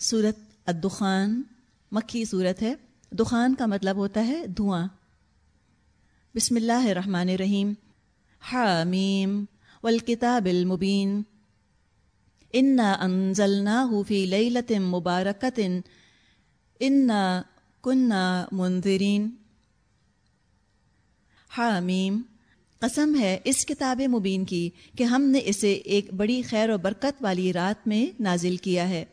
صورت الدخان مکھی صورت ہے۔ دخان کا مطلب ہوتا ہے دھواں۔ بسم اللہ الرحمن الرحیم۔ حامیم۔ والکتاب المبین۔ انا انزلناه فی لیلت مبارکت انا کننا منذرین۔ حامیم۔ قسم ہے اس کتاب مبین کی کہ ہم نے اسے ایک بڑی خیر و برکت والی رات میں نازل کیا ہے۔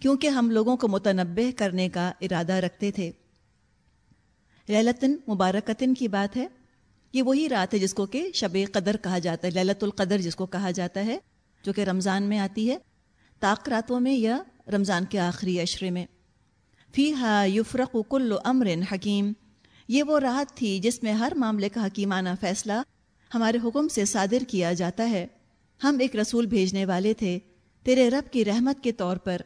کیونکہ ہم لوگوں کو متنبع کرنے کا ارادہ رکھتے تھے۔ للتن مبارکتن کی بات ہے۔ یہ وہی رات ہے جس کو کہ شب قدر کہا جاتا ہے للت القدر جس کو کہا جاتا ہے، جو کہ رمضان میں آتی ہے۔ طاق راتوں میں یا رمضان کے آخری عشرے میں۔ فی ہا یفرق کل امر حکیم۔ یہ وہ رات تھی جس میں ہر معاملے کا حکیمانہ فیصلہ ہمارے حکم سے صادر کیا جاتا ہے۔ ہم ایک رسول بھیجنے والے تھے۔ تیرے رب کی رحمت کے طور پر۔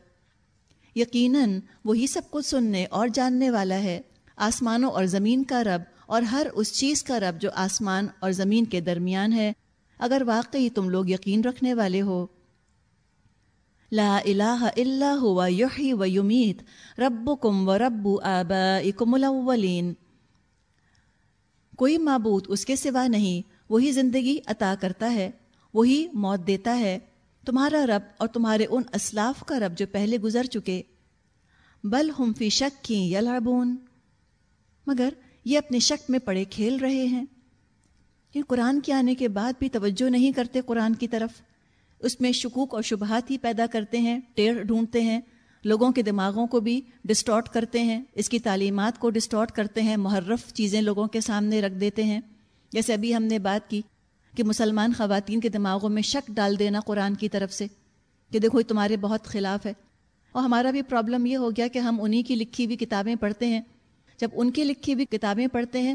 یقیناً وہی سب کچھ سننے اور جاننے والا ہے۔ آسمانوں اور زمین کا رب اور ہر اس چیز کا رب جو آسمان اور زمین کے درمیان ہے۔ اگر واقعی تم لوگ یقین رکھنے والے ہو۔ لا الہ الا ہوا یحی و یمیت۔ ربکم و رب آبائکم الاولین۔ کوئی معبود اس کے سوا نہیں، وہی زندگی عطا کرتا ہے، وہی موت دیتا ہے۔ تمہارا رب اور تمہارے ان اسلاف کا رب جو پہلے گزر چکے، بل ہم فی شک کی یلعبون۔ مگر یہ اپنے شک میں پڑے کھیل رہے ہیں۔ یہ قرآن کے آنے کے بعد بھی توجہ نہیں کرتے قرآن کی طرف۔ اس میں شکوک اور شبہات ہی پیدا کرتے ہیں، ٹیڑھ ڈھونڈتے ہیں۔ لوگوں کے دماغوں کو بھی ڈسٹارٹ کرتے ہیں۔ اس کی تعلیمات کو ڈسٹارٹ کرتے ہیں۔ محرف چیزیں لوگوں کے سامنے رکھ دیتے ہیں۔ جیسے ابھی ہم نے بات کی کہ مسلمان خواتین کے دماغوں میں شک ڈال دینا قرآن کی طرف سے کہ دیکھو یہ تمہارے بہت خلاف ہے۔ اور ہمارا بھی پرابلم یہ ہو گیا کہ ہم انہی کی لکھی ہوئی کتابیں پڑھتے ہیں۔ جب ان کی لکھی ہوئی کتابیں پڑھتے ہیں،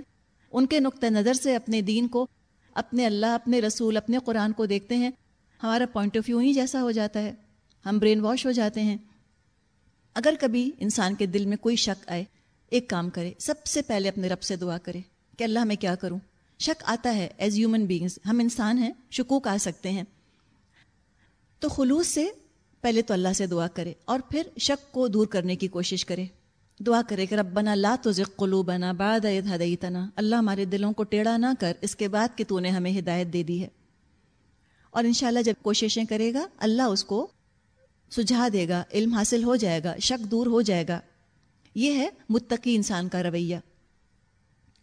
ان کے نقطۂ نظر سے اپنے دین کو، اپنے اللہ، اپنے رسول، اپنے قرآن کو دیکھتے ہیں، ہمارا پوائنٹ آف ویو ہی جیسا ہو جاتا ہے۔ ہم برین واش ہو جاتے ہیں۔ اگر کبھی انسان کے دل میں کوئی شک آئے، ایک کام کرے، سب سے پہلے اپنے رب سے دعا کرے کہ اللہ میں کیا کروں؟ شک آتا ہے ایز ہیومن بینگز ہم انسان ہیں، شکوک آ سکتے ہیں۔ تو خلوص سے پہلے تو اللہ سے دعا کرے اور پھر شک کو دور کرنے کی کوشش کرے۔ دعا کرے کہ رب بنا لا تو ذک قلو بنا باد ہدیتنا اللہ ہمارے دلوں کو ٹیڑھا نہ کر، اس کے بعد کہ تو نے ہمیں ہدایت دے دی ہے۔ اور انشاءاللہ جب کوششیں کرے گا، اللہ اس کو سجھا دے گا، علم حاصل ہو جائے گا، شک دور ہو جائے گا۔ یہ ہے متقی انسان کا رویہ۔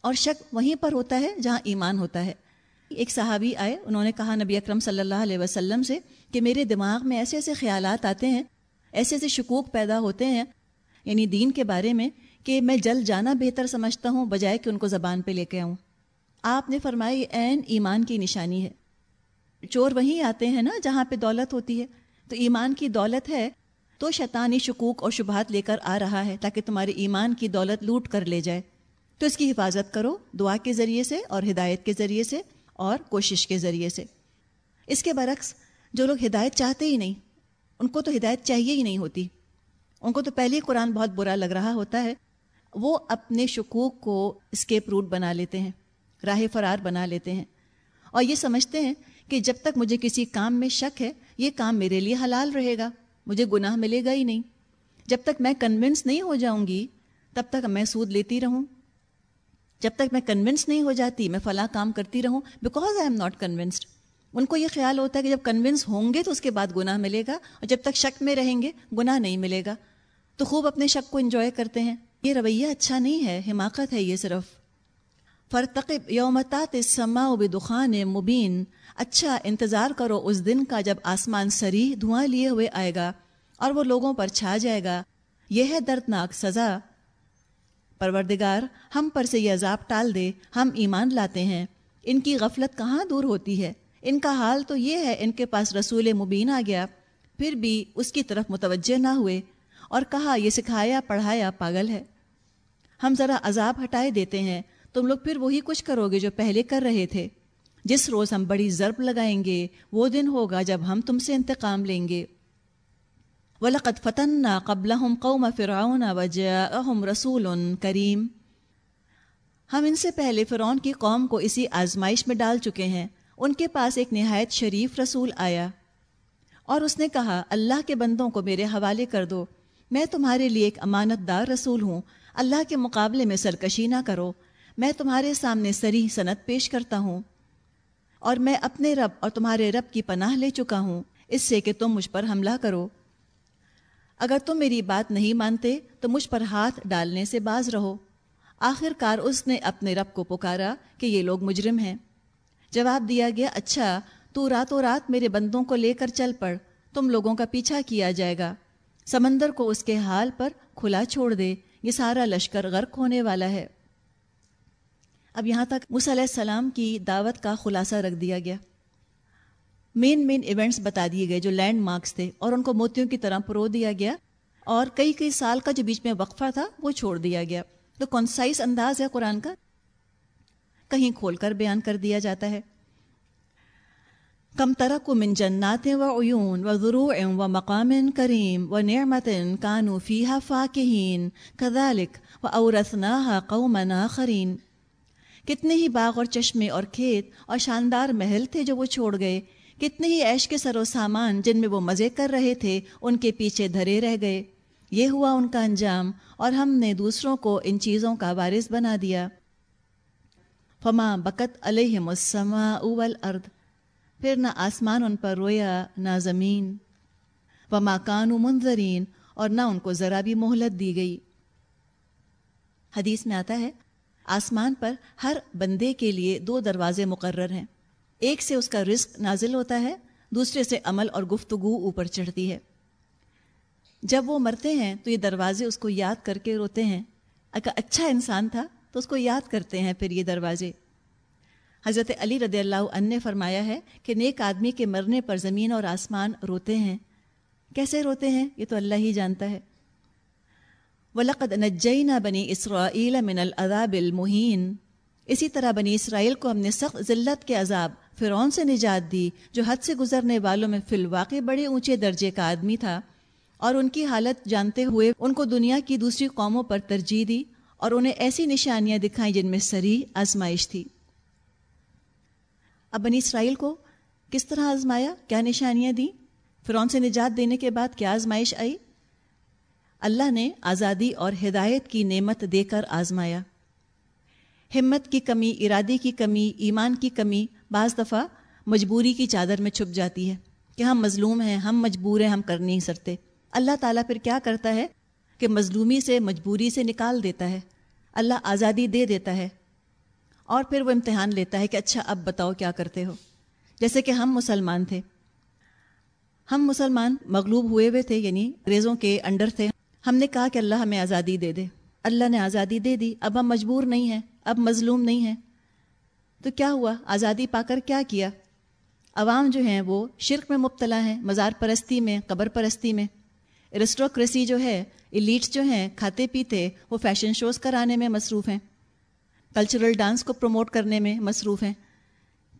اور شک وہیں پر ہوتا ہے جہاں ایمان ہوتا ہے۔ ایک صحابی آئے، انہوں نے کہا، نبی اکرم صلی اللہ علیہ وسلم سے کہ میرے دماغ میں ایسے ایسے خیالات آتے ہیں، ایسے ایسے شکوک پیدا ہوتے ہیں یعنی دین کے بارے میں کہ میں جل جانا بہتر سمجھتا ہوں بجائے کہ ان کو زبان پہ لے کے آؤں۔ آپ نے فرمائی عین ایمان کی نشانی ہے۔ چور وہیں آتے ہیں نا جہاں پہ دولت ہوتی ہے۔ تو ایمان کی دولت ہے تو شیطانی شکوک اور شبہات لے کر آ رہا ہے تاکہ تمہارے ایمان کی دولت لوٹ کر لے جائے۔ تو اس کی حفاظت کرو، دعا کے ذریعے سے اور ہدایت کے ذریعے سے اور کوشش کے ذریعے سے۔ اس کے برعکس، جو لوگ ہدایت چاہتے ہی نہیں، ان کو تو ہدایت چاہیے ہی نہیں ہوتی۔ ان کو تو پہلے ہی قرآن بہت برا لگ رہا ہوتا ہے۔ وہ اپنے شکوک کو اسکیپ روٹ بنا لیتے ہیں، راہ فرار بنا لیتے ہیں۔ اور یہ سمجھتے ہیں کہ جب تک مجھے کسی کام میں شک ہے، یہ کام میرے لیے حلال رہے گا، مجھے گناہ ملے گا ہی نہیں۔ جب تک میں کنونس نہیں ہو جاؤں گی، تب تک میں سود لیتی رہوں۔ جب تک میں کنونس نہیں ہو جاتی، میں فلاں کام کرتی رہوں because I am not convinced ان کو یہ خیال ہوتا ہے کہ جب کنونس ہوں گے تو اس کے بعد گناہ ملے گا، اور جب تک شک میں رہیں گے، گناہ نہیں ملے گا۔ تو خوب اپنے شک کو انجوائے کرتے ہیں۔ یہ رویہ اچھا نہیں ہے، حماقت ہے یہ صرف۔ فرتقب یومتات سما و دخان مبین۔ اچھا انتظار کرو اس دن کا جب آسمان سری دھواں لیے ہوئے آئے گا اور وہ لوگوں پر چھا جائے گا۔ یہ ہے دردناک سزا۔ پروردگار، ہم پر سے یہ عذاب ٹال دے، ہم ایمان لاتے ہیں۔ ان کی غفلت کہاں دور ہوتی ہے؟ ان کا حال تو یہ ہے، ان کے پاس رسول مبین آ گیا۔ پھر بھی اس کی طرف متوجہ نہ ہوئے اور کہا، یہ سکھایا، پڑھایا، پاگل ہے۔ ہم ذرا عذاب ہٹائے دیتے ہیں۔ تم لوگ پھر وہی کچھ کرو گے جو پہلے کر رہے تھے۔ جس روز ہم بڑی ضرب لگائیں گے، وہ دن ہوگا جب ہم تم سے انتقام لیں گے۔ وَلَقَدْ فَتَنَّا قَبْلَهُمْ قَوْمَ فِرْعَوْنَ وَجَاءَهُمْ رَسُولٌ کریم ہم ان سے پہلے فرعون کی قوم کو اسی آزمائش میں ڈال چکے ہیں۔ ان کے پاس ایک نہایت شریف رسول آیا۔ اور اس نے کہا، اللہ کے بندوں کو میرے حوالے کر دو۔ میں تمہارے لیے ایک امانت دار رسول ہوں۔ اللہ کے مقابلے میں سرکشی نہ کرو۔ میں تمہارے سامنے سری صنعت پیش کرتا ہوں۔ اور میں اپنے رب اور تمہارے رب کی پناہ لے چکا ہوں۔ اس سے کہ تم مجھ پر حملہ کرو۔ اگر تم میری بات نہیں مانتے تو مجھ پر ہاتھ ڈالنے سے باز رہو۔ آخر کار اس نے اپنے رب کو پکارا کہ یہ لوگ مجرم ہیں۔ جواب دیا گیا اچھا تو راتوں رات میرے بندوں کو لے کر چل پڑ، تم لوگوں کا پیچھا کیا جائے گا۔ سمندر کو اس کے حال پر کھلا چھوڑ دے، یہ سارا لشکر غرق ہونے والا ہے۔ اب یہاں تک علیہ السلام کی دعوت کا خلاصہ رکھ دیا گیا۔ مین مین ایونٹس بتا دیے گئے جو لینڈ مارکس تھے اور ان کو موتیوں کی طرح پرو دیا گیا اور کئی کئی سال کا جو بیچ میں وقفہ تھا وہ چھوڑ دیا گیا۔ تو کونسائز انداز ہے قرآن کا۔ کہیں کھول کر بیان کر دیا جاتا ہے۔ کم ترک و من جنات و عیون و ضرو و مقام کریم و نعمت کانو فیحا فاکہین کذالک و اورثناہا قومنا خرین کتنے ہی باغ اور چشمے اور کھیت اور شاندار محل تھے جو وہ چھوڑ گئے۔ کتنے ہی عیش کے سر و سامان جن میں وہ مزے کر رہے تھے، ان کے پیچھے دھرے رہ گئے۔ یہ ہوا ان کا انجام، اور ہم نے دوسروں کو ان چیزوں کا وارث بنا دیا۔ فما بکت علیہ مسما اول ارد پھر نہ آسمان ان پر رویا، نہ زمین۔ وما کانو منظرین اور نہ ان کو ذرا بھی مہلت دی گئی۔ حدیث میں آتا ہے، آسمان پر ہر بندے کے لیے دو دروازے مقرر ہیں۔ ایک سے اس کا رزق نازل ہوتا ہے، دوسرے سے عمل اور گفتگو اوپر چڑھتی ہے۔ جب وہ مرتے ہیں تو یہ دروازے اس کو یاد کر کے روتے ہیں۔ اگر اچھا انسان تھا تو اس کو یاد کرتے ہیں پھر یہ دروازے۔ حضرت علی رضی اللہ عنہ نے فرمایا ہے کہ نیک آدمی کے مرنے پر زمین اور آسمان روتے ہیں۔ کیسے روتے ہیں؟ یہ تو اللہ ہی جانتا ہے۔ وَلَقَدْ نَجَّيْنَا بَنِي إِسْرَائِيلَ مِنَ الْعَذَابِ الْمُهِينَ اسی طرح بنی اسرائیل کو ہم نے سخت ذلت کے عذاب فرعون سے نجات دی، جو حد سے گزرنے والوں میں فی الواقع بڑے اونچے درجے کا آدمی تھا، اور ان کی حالت جانتے ہوئے ان کو دنیا کی دوسری قوموں پر ترجیح دی اور انہیں ایسی نشانیاں دکھائیں جن میں سری آزمائش تھی۔ اب بنی اسرائیل کو کس طرح آزمایا؟ کیا نشانیاں دیں؟ فرعون سے نجات دینے کے بعد کیا آزمائش آئی؟ اللہ نے آزادی اور ہدایت کی نعمت دے کر آزمایا۔ ہمت کی کمی، ارادے کی کمی، ایمان کی کمی بعض دفعہ مجبوری کی چادر میں چھپ جاتی ہے کہ ہم مظلوم ہیں، ہم مجبور ہیں، ہم کر نہیں سکتے۔ اللہ تعالیٰ پھر کیا کرتا ہے؟ کہ مظلومی سے، مجبوری سے نکال دیتا ہے۔ اللہ آزادی دے دیتا ہے۔ اور پھر وہ امتحان لیتا ہے کہ اچھا اب بتاؤ کیا کرتے ہو؟ جیسے کہ ہم مسلمان تھے۔ ہم مسلمان مغلوب ہوئے ہوئے تھے یعنی ریزوں کے انڈر تھے۔ ہم نے کہا کہ اللہ ہمیں آزادی دے دے۔ اللہ نے آزادی دے دی۔ اب ہم مجبور نہیں ہیں۔ اب مظلوم نہیں ہیں تو کیا ہوا؟ آزادی پا کر کیا کیا؟ عوام جو ہیں وہ شرک میں مبتلا ہیں، مزار پرستی میں، قبر پرستی میں۔ ارسٹوکریسی جو ہے، ایلیٹس جو ہیں، کھاتے پیتے، وہ فیشن شوز کرانے میں مصروف ہیں۔ کلچرل ڈانس کو پروموٹ کرنے میں مصروف ہیں۔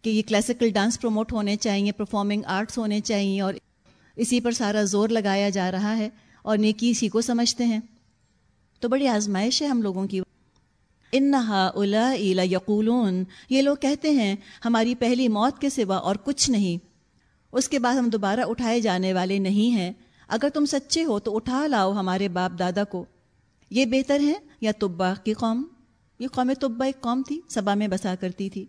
کہ یہ کلاسیکل ڈانس پروموٹ ہونے چاہیے پرفارمنگ آرٹس ہونے چاہیے اور اسی پر سارا زور لگایا جا رہا ہے اور نیکی اسی کو سمجھتے ہیں۔ تو بڑی آزمائش ہے ہم لوگوں کی۔ انہا الا یقولون یہ لوگ کہتے ہیں، ہماری پہلی موت کے سوا اور کچھ نہیں۔ اس کے بعد ہم دوبارہ اٹھائے جانے والے نہیں ہیں۔ اگر تم سچے ہو تو اٹھا لاؤ ہمارے باپ دادا کو۔ یہ بہتر ہے یا طبا کی قوم؟ یہ قوم طبا ایک قوم تھی صبا میں بسا کرتی تھی۔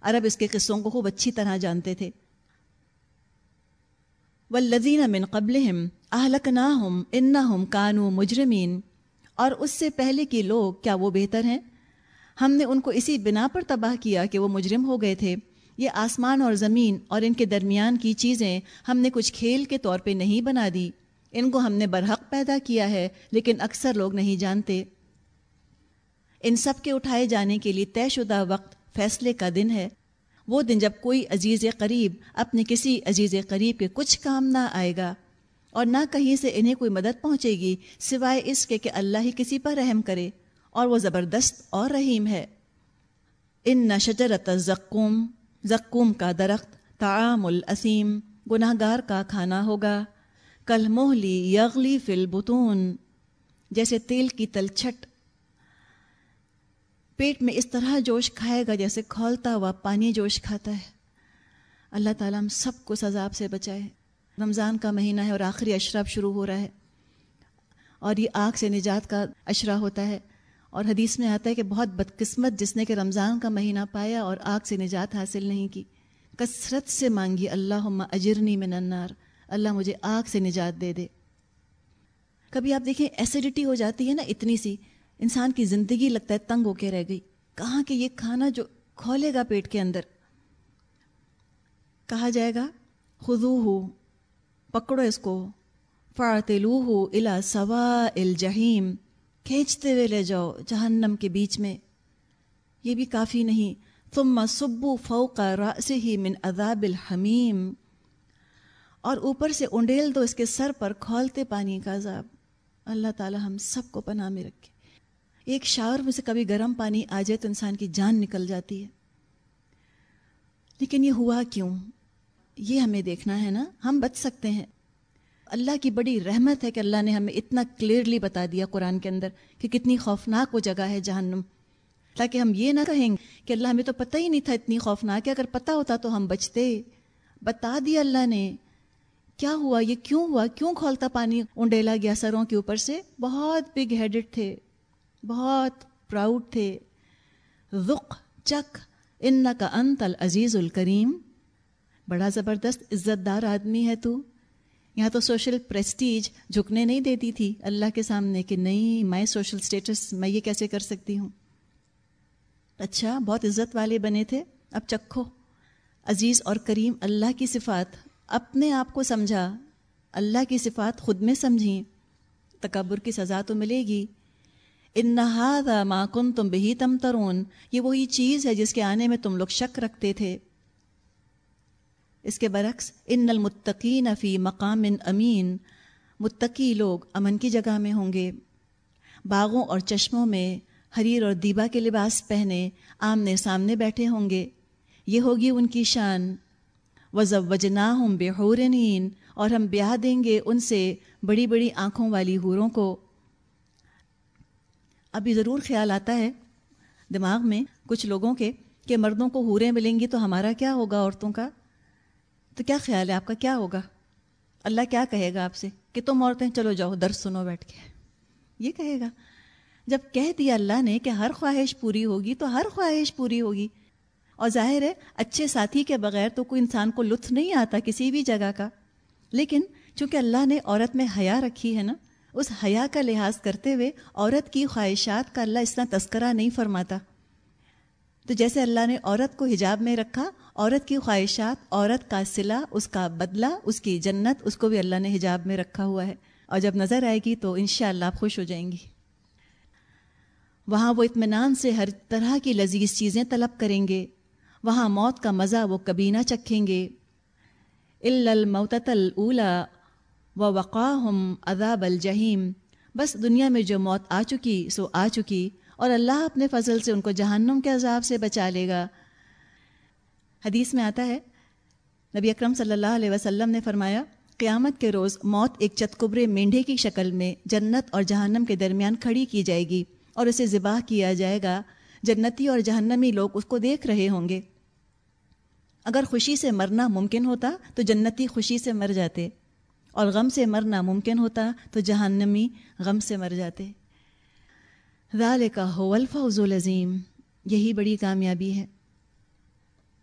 عرب اس کے قصوں کو خوب اچھی طرح جانتے تھے۔ والذین من قبلہم اہلکناہم انہم کانو مجرمین اور اس سے پہلے کے لوگ کیا وہ بہتر ہیں؟ ہم نے ان کو اسی بنا پر تباہ کیا کہ وہ مجرم ہو گئے تھے۔ یہ آسمان اور زمین اور ان کے درمیان کی چیزیں ہم نے کچھ کھیل کے طور پہ نہیں بنا دی۔ ان کو ہم نے برحق پیدا کیا ہے، لیکن اکثر لوگ نہیں جانتے۔ ان سب کے اٹھائے جانے کے لیے طے شدہ وقت فیصلے کا دن ہے۔ وہ دن جب کوئی عزیز قریب اپنے کسی عزیز قریب کے کچھ کام نہ آئے گا۔ اور نہ کہیں سے انہیں کوئی مدد پہنچے گی سوائے اس کے کہ اللہ ہی کسی پر رحم کرے اور وہ زبردست اور رحیم ہے۔ ان نہ شجرت زکوم زکوم کا درخت تعام الاسیم گناہ گار کا کھانا ہوگا۔ کل موہلی یغلی فل بتون جیسے تیل کی تلچھٹ پیٹ میں اس طرح جوش کھائے گا جیسے کھولتا ہوا پانی جوش کھاتا ہے۔ اللہ تعالیٰ ہم سب کو سزاب سے بچائے۔ رمضان کا مہینہ ہے اور آخری اشرف شروع ہو رہا ہے اور یہ آگ سے نجات کا اشرا ہوتا ہے اور حدیث میں آتا ہے کہ بہت بدقسمت جس نے کہ رمضان کا مہینہ پایا اور آگ سے نجات حاصل نہیں کی۔ کثرت سے مانگی اللہ اجرنی من النار، اللہ مجھے آگ سے نجات دے دے۔ کبھی آپ دیکھیں ایسیڈیٹی ہو جاتی ہے نا اتنی سی، انسان کی زندگی لگتا ہے تنگ ہو کے رہ گئی۔ کہاں کہ یہ کھانا جو کھولے گا پیٹ کے اندر؟ کہا جائے گا خدو ہو پکڑو اس کو۔ فارتلو ہو الا سوا الجہیم کھینچتے ہوئے لے جاؤ جہنم کے بیچ میں۔ یہ بھی کافی نہیں۔ تم سبو فوق سے ہی من عذاب الحمیم اور اوپر سے انڈیل دو اس کے سر پر کھولتے پانی کا عذاب۔ اللہ تعالی ہم سب کو پناہ میں رکھے۔ ایک شاور میں سے کبھی گرم پانی آ جائے تو انسان کی جان نکل جاتی ہے۔ لیکن یہ ہوا کیوں؟ یہ ہمیں دیکھنا ہے نا، ہم بچ سکتے ہیں۔ اللہ کی بڑی رحمت ہے کہ اللہ نے ہمیں اتنا کلیئرلی بتا دیا قرآن کے اندر کہ کتنی خوفناک وہ جگہ ہے جہنم۔ تاکہ ہم یہ نہ کہیں کہ اللہ، ہمیں تو پتہ ہی نہیں تھا اتنی خوفناک ہے۔ اگر پتہ ہوتا تو ہم بچتے۔ بتا دیا اللہ نے۔ کیا ہوا؟ یہ کیوں ہوا؟ کیوں کھولتا پانی؟ انڈیلا گیا سروں کے اوپر سے۔ بہت بگ ہیڈڈ تھے۔ بہت پراؤڈ تھے۔ رخ چک ان کا انت العزیز الکریم۔ بڑا زبردست عزت دار آدمی ہے تو؟ یہاں تو سوشل پریسٹیج جھکنے نہیں دیتی تھی اللہ کے سامنے کہ نہیں، میں سوشل سٹیٹس میں یہ کیسے کر سکتی ہوں؟ اچھا بہت عزت والے بنے تھے، اب چکھو۔ عزیز اور کریم اللہ کی صفات اپنے آپ کو سمجھا، اللہ کی صفات خود میں سمجھیں۔ تکبر کی سزا تو ملے گی۔ ان نہ کن تم بہی تم ترون یہ وہی چیز ہے جس کے آنے میں تم لوگ شک رکھتے تھے۔ اس کے برعکس ان المتقین فی مقام امین متقی لوگ امن کی جگہ میں ہوں گے۔ باغوں اور چشموں میں حریر اور دیبا کے لباس پہنے آمنے سامنے بیٹھے ہوں گے۔ یہ ہوگی ان کی شان۔ وضب وجنا ہوں بے اور ہم بیاہ دیں گے ان سے بڑی بڑی آنکھوں والی حوروں کو۔ ابھی ضرور خیال آتا ہے دماغ میں کچھ لوگوں کے کہ مردوں کو حوریں ملیں گی تو ہمارا کیا ہوگا عورتوں کا؟ تو کیا خیال ہے؟ آپ کا کیا ہوگا؟ اللہ کیا کہے گا آپ سے کہ تم عورتیں چلو جاؤ، درس سنو بیٹھ کے؟ یہ کہے گا۔ جب کہہ دیا اللہ نے کہ ہر خواہش پوری ہوگی تو ہر خواہش پوری ہوگی۔ اور ظاہر ہے، اچھے ساتھی کے بغیر تو کوئی انسان کو لطف نہیں آتا کسی بھی جگہ کا۔ لیکن چونکہ اللہ نے عورت میں حیا رکھی ہے نا، اس حیا کا لحاظ کرتے ہوئے عورت کی خواہشات کا اللہ اس طرح تذکرہ نہیں فرماتا۔ تو جیسے اللہ نے عورت کو حجاب میں رکھا، عورت کی خواہشات، عورت کا صلہ، اس کا بدلہ، اس کی جنت، اس کو بھی اللہ نے حجاب میں رکھا ہوا ہے۔ اور جب نظر آئے گی تو انشاءاللہ آپ خوش ہو جائیں گی۔ وہاں وہ اطمینان سے ہر طرح کی لذیذ چیزیں طلب کریں گے۔ وہاں موت کا مزہ وہ کبھی نہ چکھیں گے۔ الموت الا و وقاہم عذاب الجہیم بس دنیا میں جو موت آ چکی، سو آ چکی۔ اور اللہ اپنے فضل سے ان کو جہنم کے عذاب سے بچا لے گا۔ حدیث میں آتا ہے، نبی اکرم صلی اللہ علیہ وسلم نے فرمایا، قیامت کے روز موت ایک چتکبرے مینڈھے کی شکل میں جنت اور جہنم کے درمیان کھڑی کی جائے گی اور اسے ذبح کیا جائے گا۔ جنتی اور جہنمی لوگ اس کو دیکھ رہے ہوں گے۔ اگر خوشی سے مرنا ممکن ہوتا تو جنتی خوشی سے مر جاتے، اور غم سے مرنا ممکن ہوتا تو جہنمی غم سے مر جاتے۔ ذالکہ ہو الفوز العظیم۔ یہی بڑی کامیابی ہے۔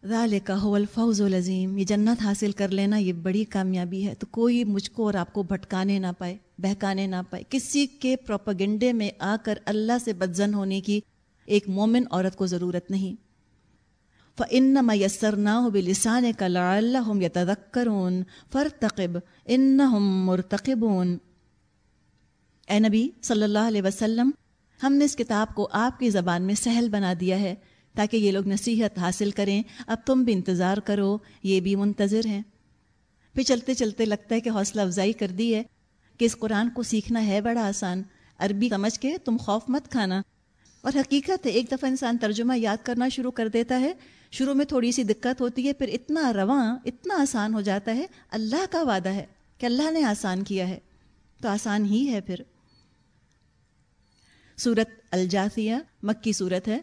ذالکہ ہو الفوز العظیم۔ یہ جنت حاصل کر لینا یہ بڑی کامیابی ہے۔ تو کوئی مجھ کو اور آپ کو بھٹکانے نہ پائے، بہکانے نہ پائے۔ کسی کے پروپگنڈے میں آ کر اللہ سے بدزن ہونے کی ایک مومن عورت کو ضرورت نہیں۔ فن میسر نہ ہو بلسان کا لا اللہ یا تدکرون فرتقب ان مرتقبون۔ اے نبی صلی اللہ علیہ وسلم ہم نے اس کتاب کو آپ کی زبان میں سہل بنا دیا ہے تاکہ یہ لوگ نصیحت حاصل کریں۔ اب تم بھی انتظار کرو، یہ بھی منتظر ہیں۔ پھر چلتے چلتے لگتا ہے کہ حوصلہ افزائی کر دی ہے کہ اس قرآن کو سیکھنا ہے بڑا آسان۔ عربی سمجھ کے تم خوف مت کھانا۔ اور حقیقت ہے، ایک دفعہ انسان ترجمہ یاد کرنا شروع کر دیتا ہے۔ شروع میں تھوڑی سی دقت ہوتی ہے، پھر اتنا رواں، اتنا آسان ہو جاتا ہے۔ اللہ کا وعدہ ہے کہ اللہ نے آسان کیا ہے۔ تو آسان ہی ہے پھر۔ صورت الجاثیہ، مکی صورت ہے۔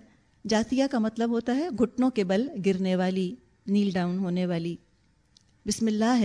جاتیہ کا مطلب ہوتا ہے گھٹنوں کے بل گرنے والی، نیل ڈاؤن ہونے والی۔ بسم اللہ۔ ہے